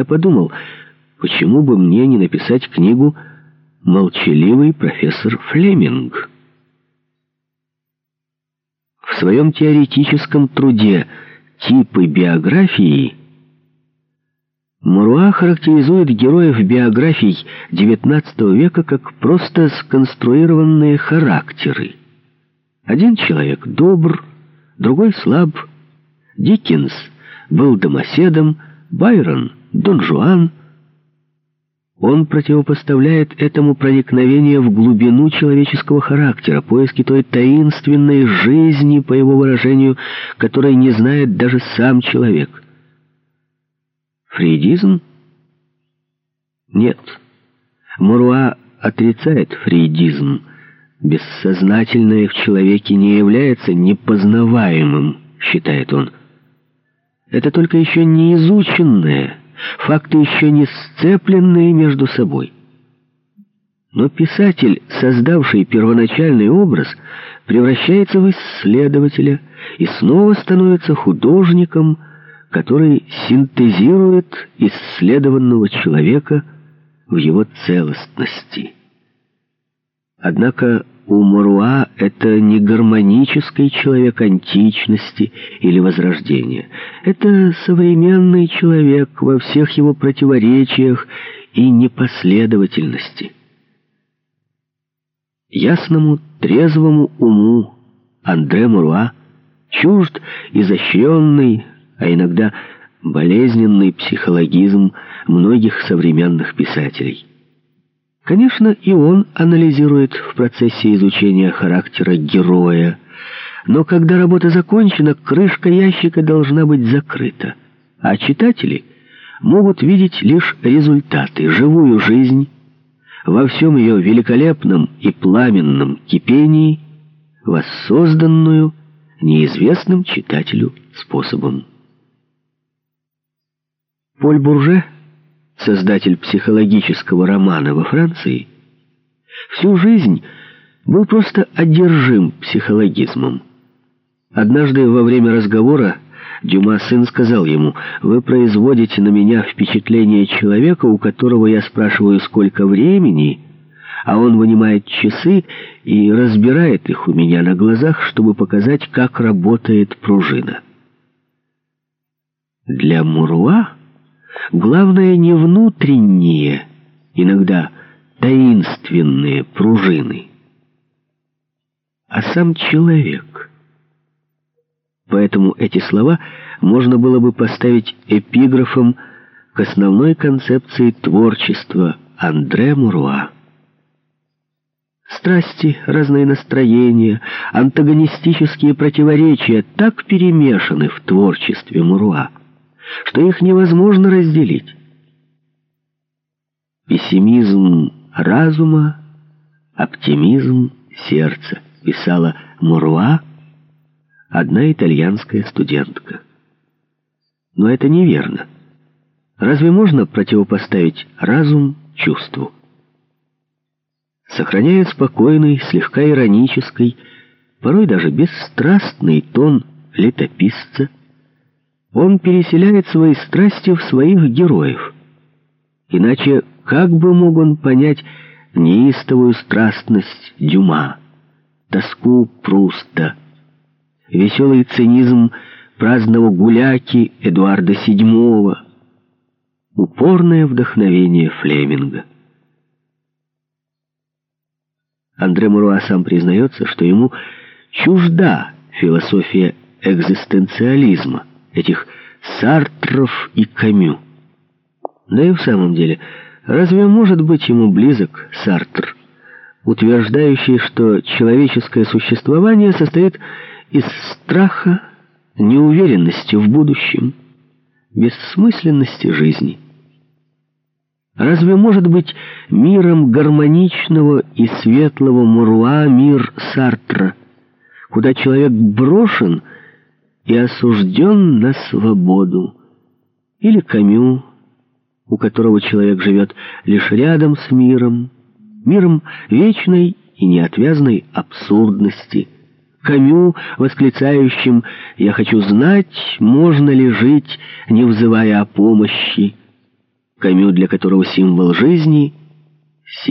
я подумал, почему бы мне не написать книгу «Молчаливый профессор Флеминг». В своем теоретическом труде «Типы биографии» Муруа характеризует героев биографий XIX века как просто сконструированные характеры. Один человек добр, другой слаб. Диккенс был домоседом, Байрон — Дон Жуан. Он противопоставляет этому проникновение в глубину человеческого характера, поиски той таинственной жизни, по его выражению, которой не знает даже сам человек. Фрейдизм? Нет. Муруа отрицает фрейдизм. Бессознательное в человеке не является непознаваемым, считает он. Это только еще не изученное, факты еще не сцепленные между собой. Но писатель, создавший первоначальный образ, превращается в исследователя и снова становится художником, который синтезирует исследованного человека в его целостности. Однако у Моруа это не гармонический человек античности или возрождения. Это современный человек во всех его противоречиях и непоследовательности. Ясному, трезвому уму Андре Муруа чужд изощренный, а иногда болезненный психологизм многих современных писателей. Конечно, и он анализирует в процессе изучения характера героя, но когда работа закончена, крышка ящика должна быть закрыта, а читатели могут видеть лишь результаты, живую жизнь, во всем ее великолепном и пламенном кипении, воссозданную неизвестным читателю способом. Поль Бурже — создатель психологического романа во Франции, всю жизнь был просто одержим психологизмом. Однажды во время разговора Дюма сын сказал ему, «Вы производите на меня впечатление человека, у которого я спрашиваю, сколько времени, а он вынимает часы и разбирает их у меня на глазах, чтобы показать, как работает пружина». Для Муруа Главное не внутренние, иногда таинственные пружины, а сам человек. Поэтому эти слова можно было бы поставить эпиграфом к основной концепции творчества Андре Муруа. Страсти, разные настроения, антагонистические противоречия так перемешаны в творчестве Муруа, что их невозможно разделить. Пессимизм разума, оптимизм сердца, писала Муруа, одна итальянская студентка. Но это неверно. Разве можно противопоставить разум чувству? Сохраняя спокойный, слегка иронический, порой даже бесстрастный тон летописца, он переселяет свои страсти в своих героев. Иначе как бы мог он понять неистовую страстность Дюма, тоску Пруста, веселый цинизм праздного гуляки Эдуарда VII, упорное вдохновение Флеминга. Андре Муруа сам признается, что ему чужда философия экзистенциализма, этих Сартров и Камю. Да и в самом деле, разве может быть ему близок Сартр, утверждающий, что человеческое существование состоит из страха, неуверенности в будущем, бессмысленности жизни? Разве может быть миром гармоничного и светлого Муруа мир Сартра, куда человек брошен и осужден на свободу. Или Камю, у которого человек живет лишь рядом с миром, миром вечной и неотвязной абсурдности. Камю, восклицающим «Я хочу знать, можно ли жить, не взывая о помощи». Камю, для которого символ жизни